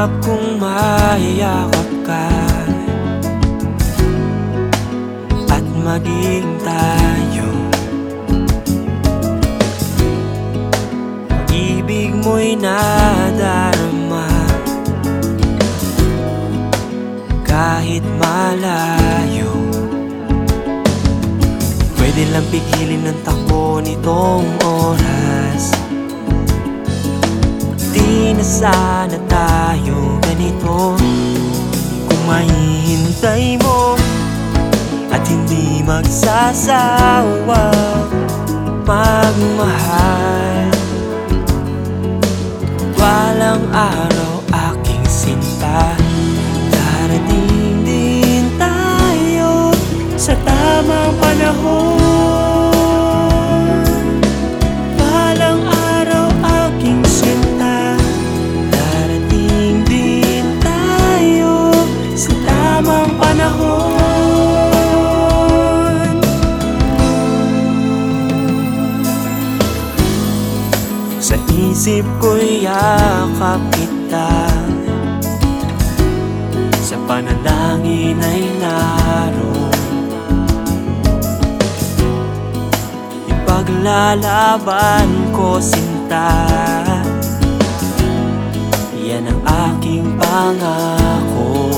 Pangarap kong mayakap ka. At maging tayo. Ibig mo'y nadarama. Kahit malayo. Pwede lang pigilin ng takbo nitong oras. Di na sana tayo ganito. Kung mahihintay mo At hindi magsasawa Magmahal Walang araw aking sinta. Darating din tayo Sa tamang panahon isip ko'y yakap kita. Sa panalangin ay naroon. Ipaglalaban ko sinta. Yan ang aking pangako.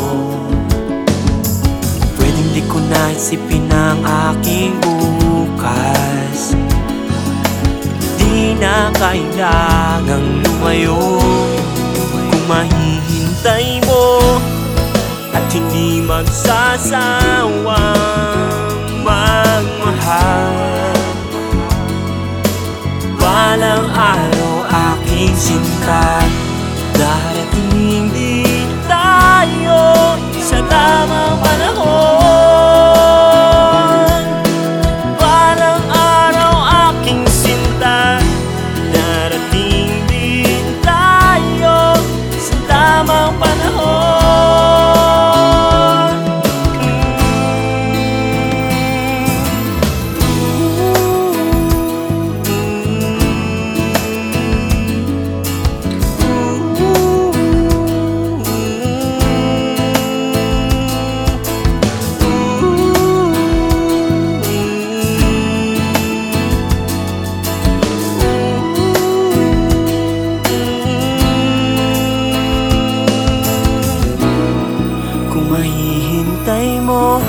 Pwedeng di ko na isipin ang aking bukas na kailangang lumayo. Kung mahihintay mo At hindi magsasawang magmahal Walang araw aking sinta Darating din tayo Sa tamang mahihintay mo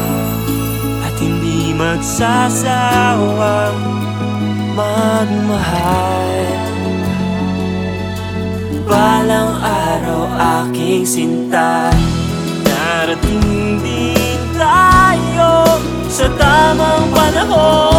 At hindi magsasawang magmahal. Balang araw aking sinta. Darating din tayo sa tamang panahon